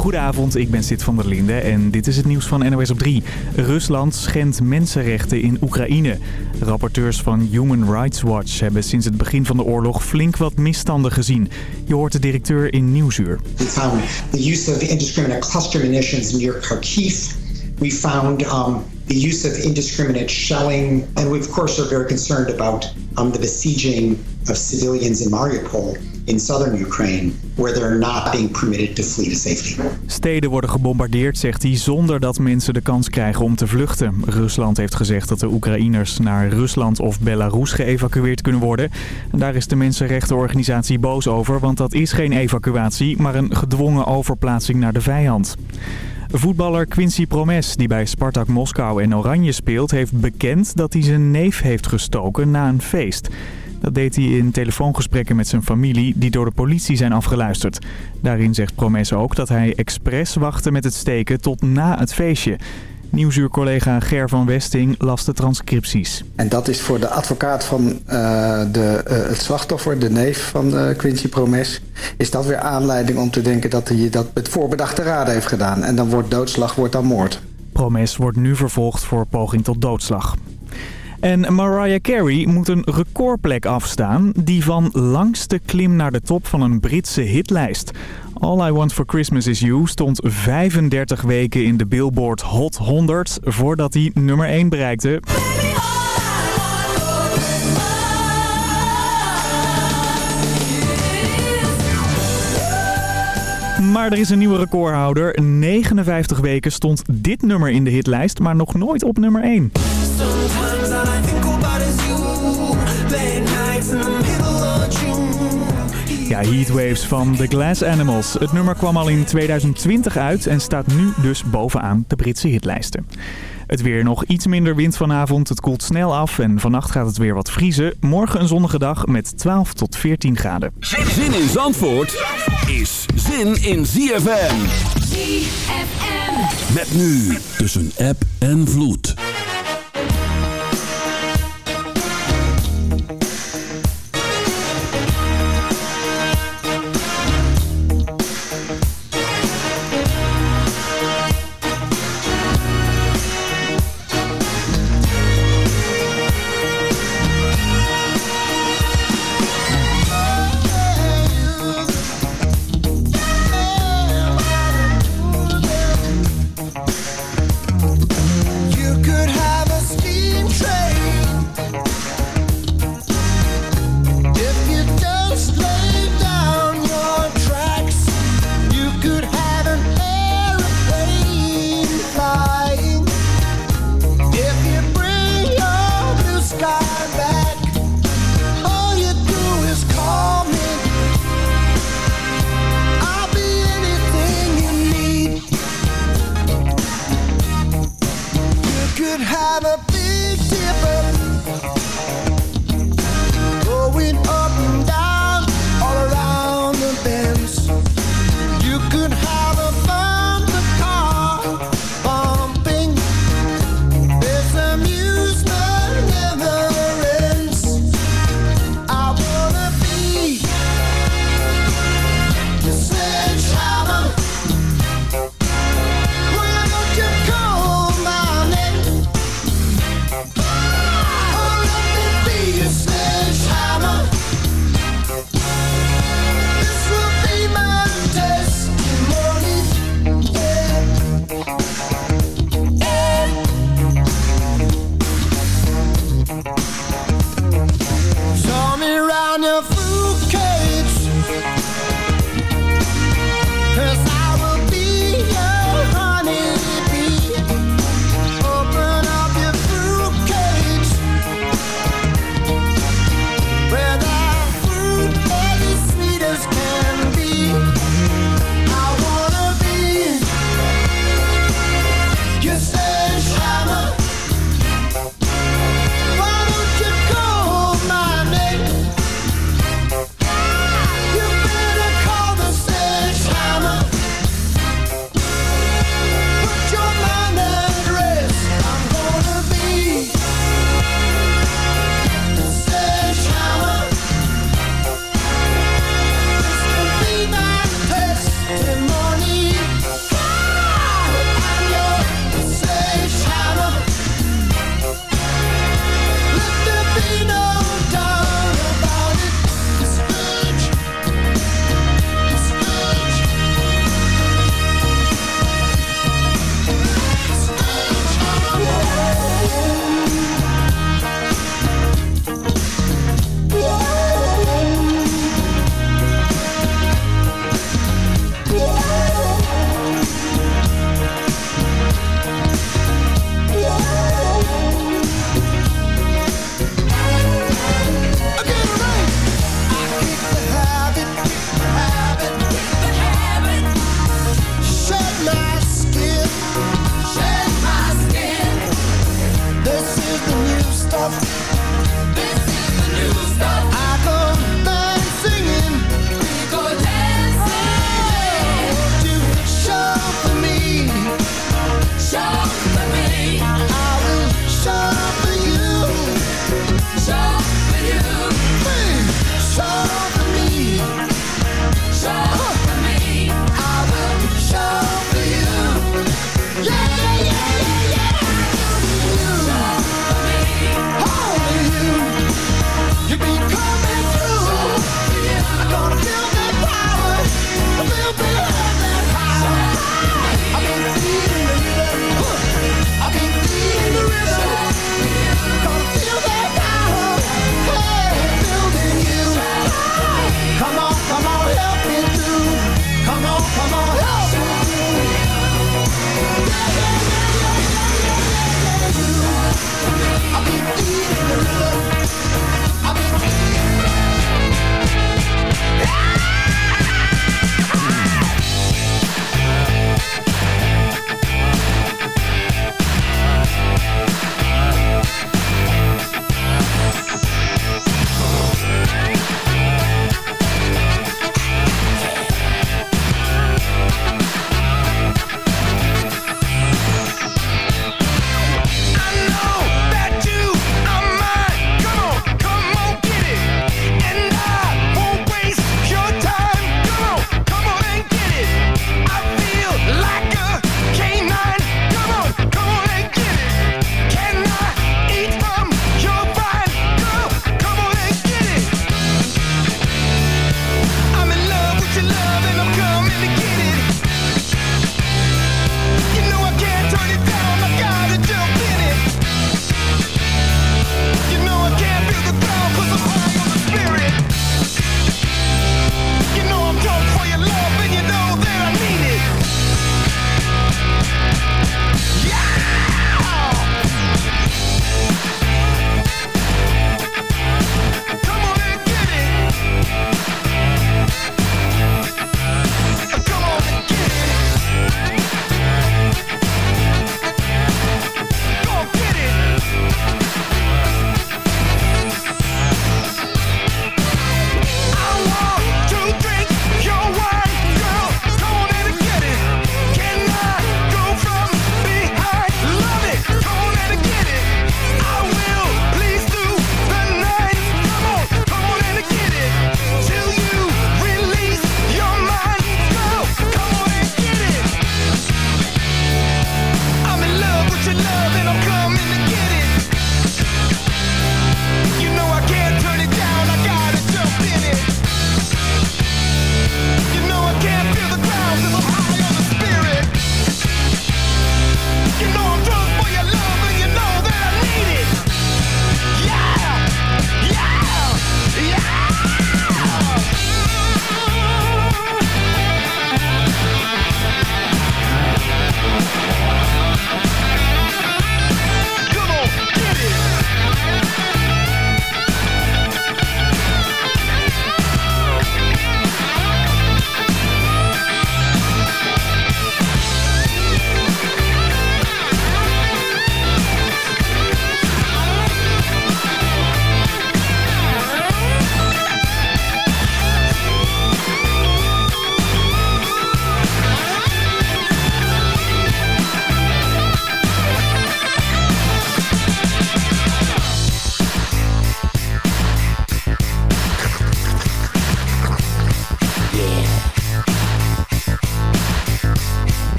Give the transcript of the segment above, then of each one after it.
Goedenavond, ik ben Sid van der Linde en dit is het nieuws van NOS op 3. Rusland schendt mensenrechten in Oekraïne. Rapporteurs van Human Rights Watch hebben sinds het begin van de oorlog flink wat misstanden gezien. Je hoort de directeur in Nieuwsuur. We found the use of indiscriminate cluster munitions near Kharkiv. We found um, the use of indiscriminate shelling. And we of course are very concerned about um, the besieging of civilians in Mariupol in southern Ukraine, where they're not being permitted to flee. Steden worden gebombardeerd, zegt hij, zonder dat mensen de kans krijgen om te vluchten. Rusland heeft gezegd dat de Oekraïners naar Rusland of Belarus geëvacueerd kunnen worden. En daar is de mensenrechtenorganisatie boos over, want dat is geen evacuatie, maar een gedwongen overplaatsing naar de vijand. Voetballer Quincy Promes, die bij Spartak Moskou en Oranje speelt, heeft bekend dat hij zijn neef heeft gestoken na een feest. Dat deed hij in telefoongesprekken met zijn familie die door de politie zijn afgeluisterd. Daarin zegt Promes ook dat hij expres wachtte met het steken tot na het feestje. Nieuwsuurcollega Ger van Westing las de transcripties. En dat is voor de advocaat van uh, de, uh, het slachtoffer, de neef van uh, Quincy Promes... is dat weer aanleiding om te denken dat hij dat met voorbedachte raden heeft gedaan. En dan wordt doodslag wordt dan moord. Promes wordt nu vervolgd voor poging tot doodslag. En Mariah Carey moet een recordplek afstaan, die van langste klim naar de top van een Britse hitlijst. All I Want For Christmas Is You stond 35 weken in de Billboard Hot 100 voordat hij nummer 1 bereikte. Maar er is een nieuwe recordhouder. 59 weken stond dit nummer in de hitlijst, maar nog nooit op nummer 1. Ja, Heatwaves van The Glass Animals. Het nummer kwam al in 2020 uit en staat nu dus bovenaan de Britse hitlijsten. Het weer nog iets minder wind vanavond. Het koelt snel af en vannacht gaat het weer wat vriezen. Morgen een zonnige dag met 12 tot 14 graden. Zin in Zandvoort is zin in ZFM. ZFM. Met nu tussen app en vloed.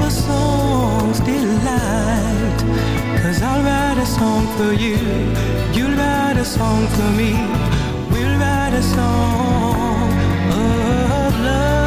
our song's delight. Cause I'll write a song for you, you'll write a song for me, we'll write a song of love.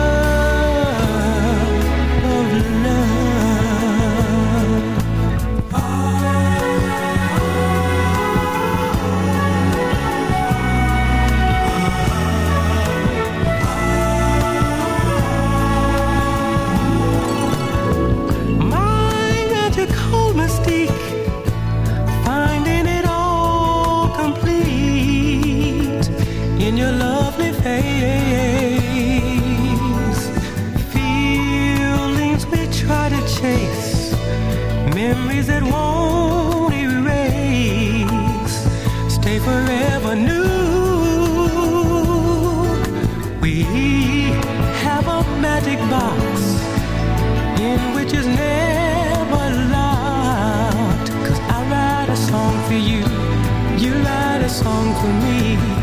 song for me.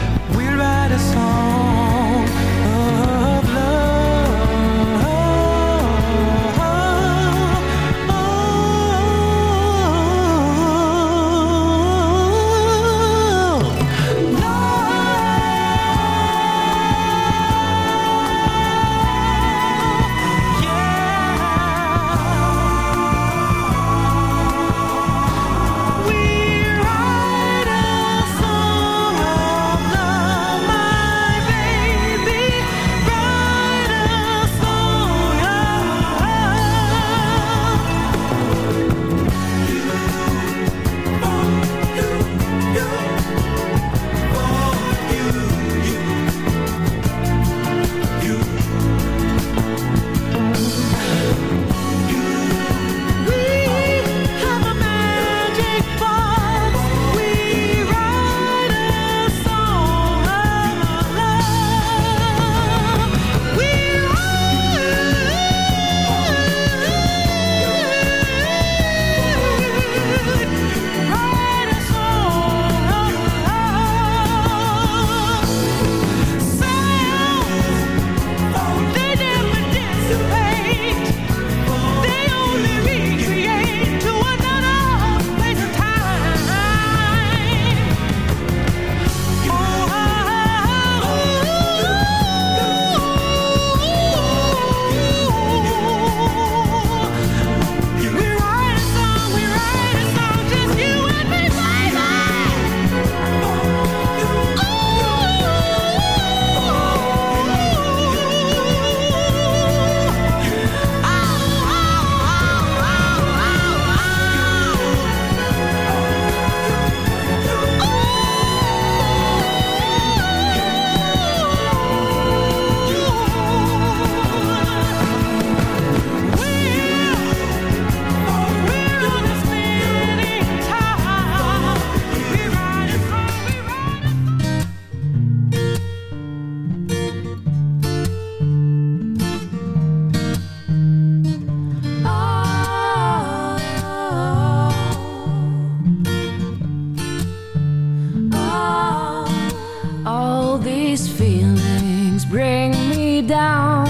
these feelings bring me down,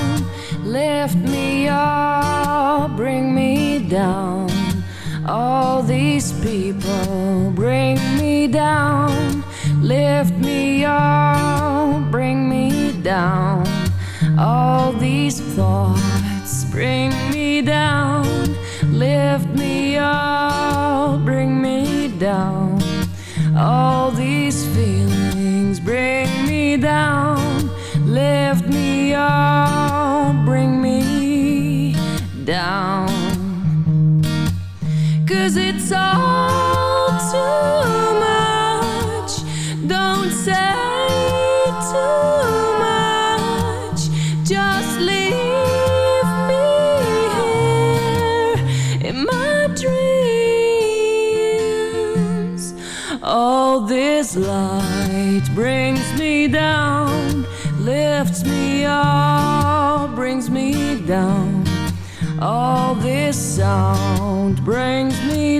lift me up, bring me down. All these people bring me down, lift me up, bring me down. All these thoughts bring me down, lift me up, bring me down. Down, lifts me up, brings me down. All this sound brings me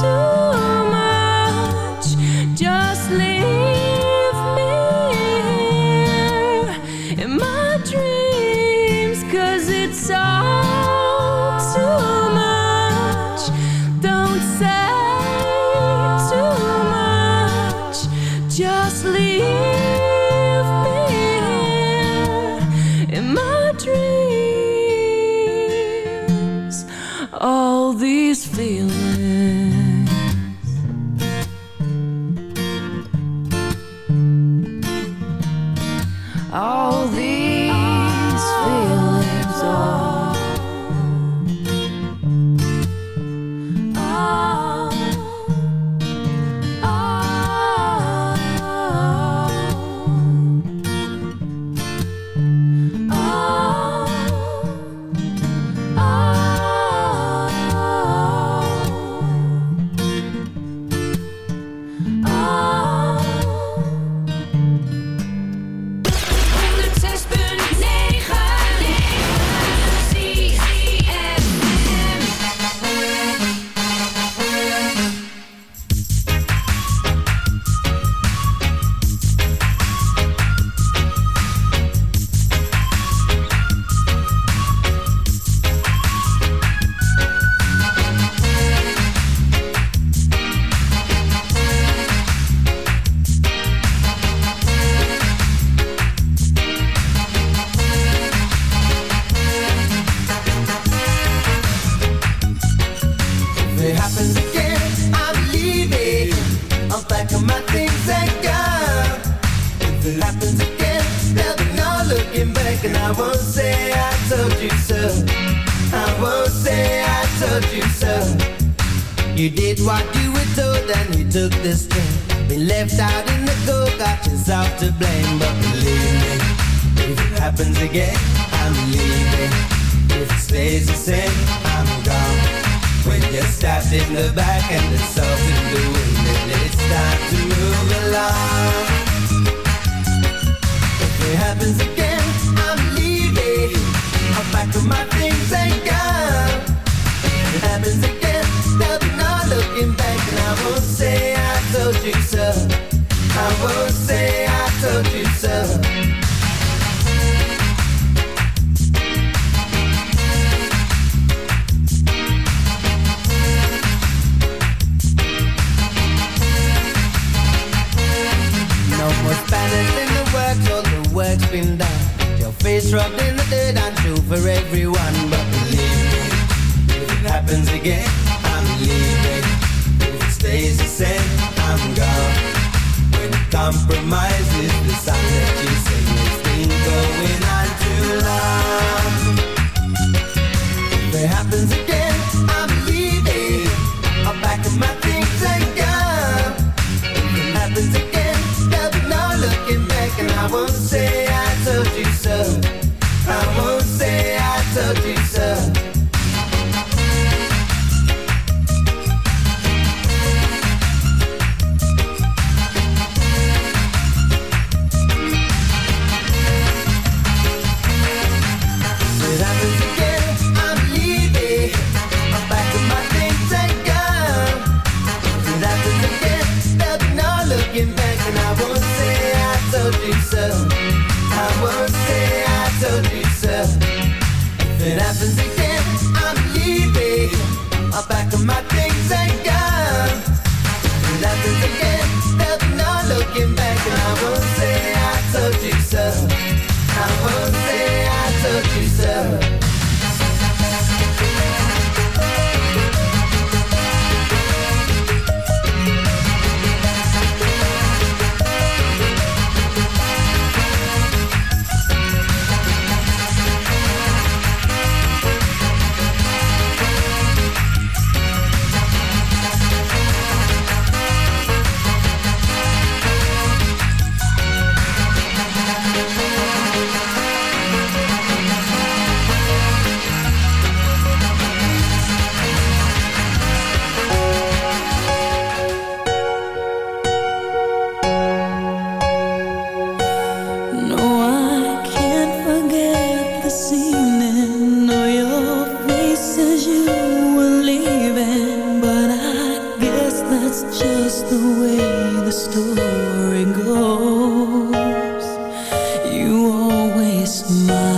too You always smile,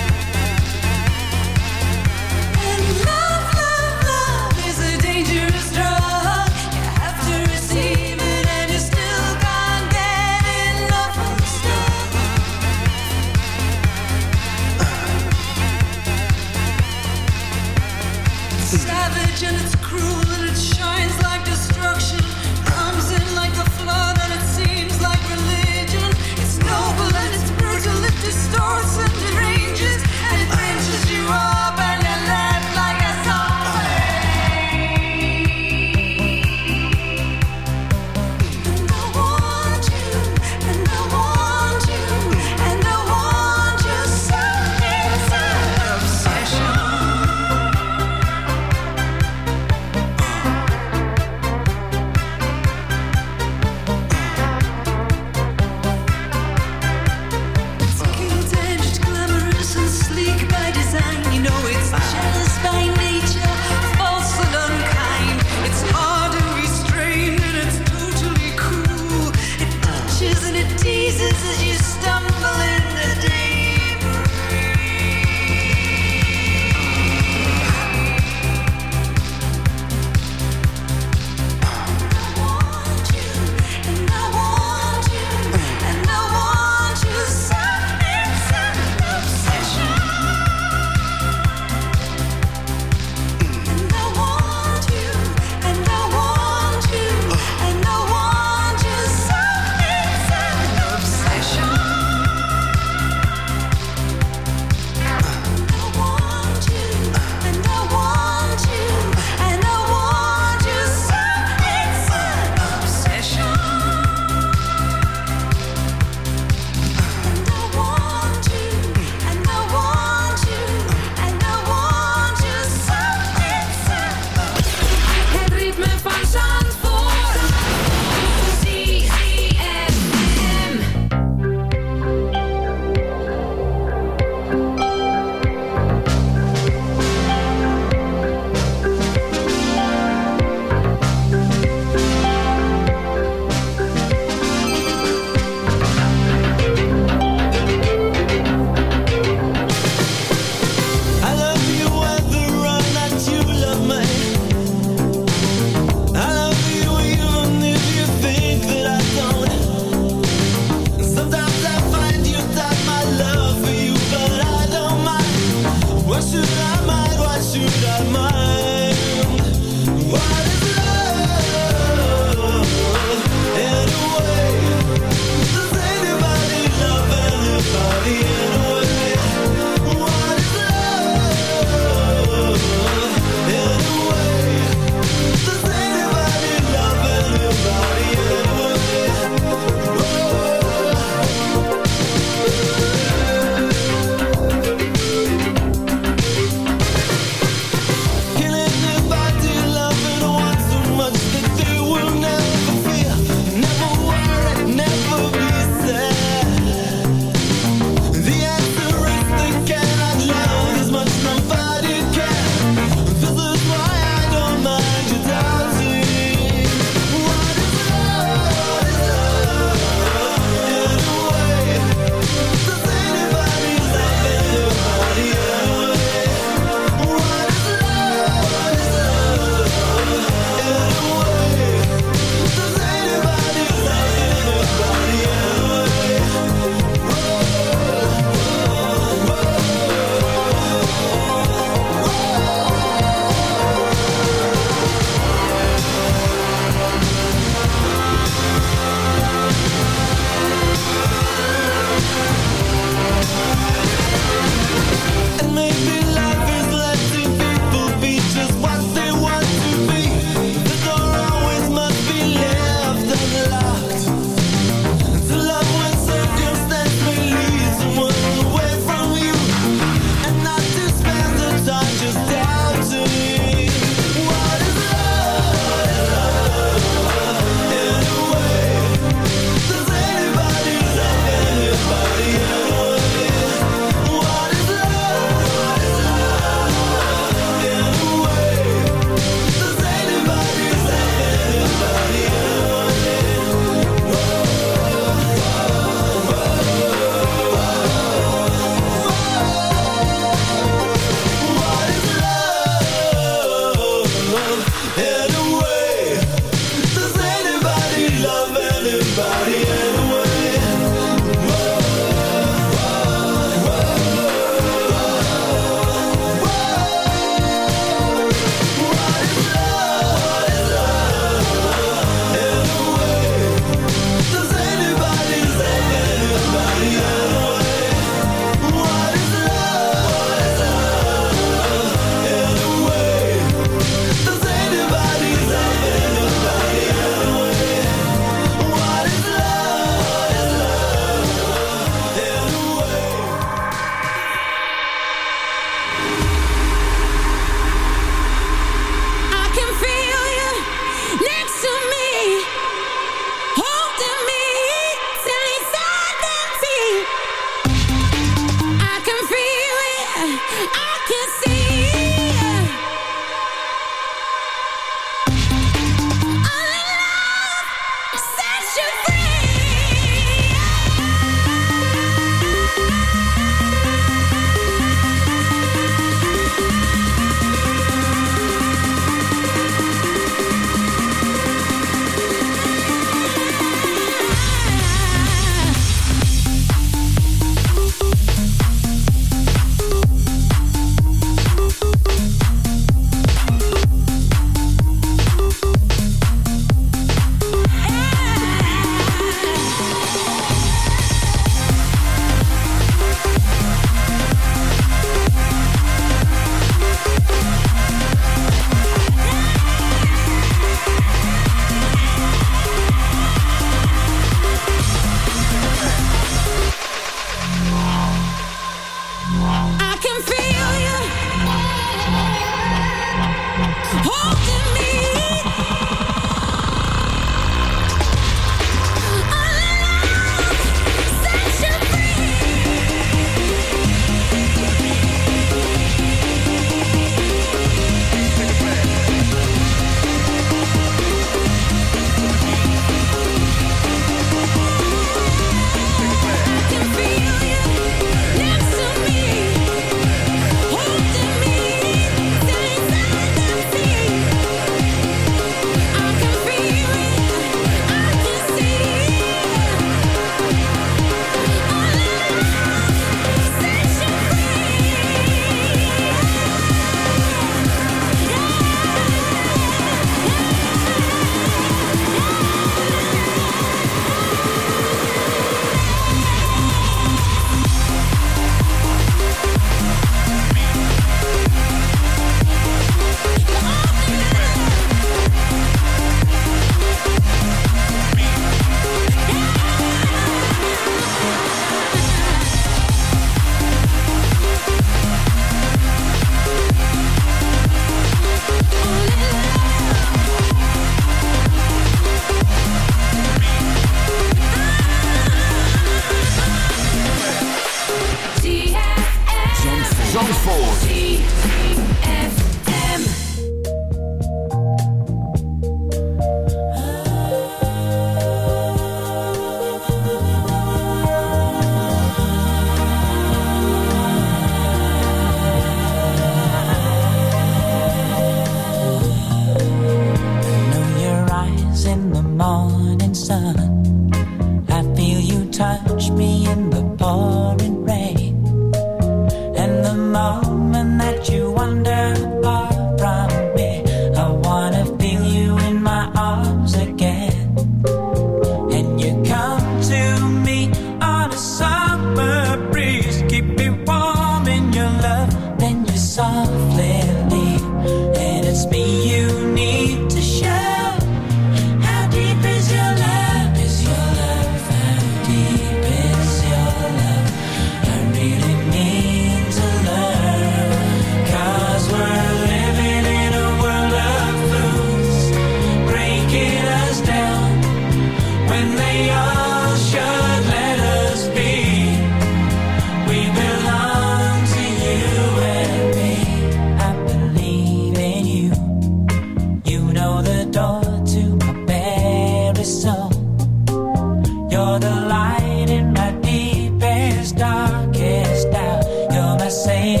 same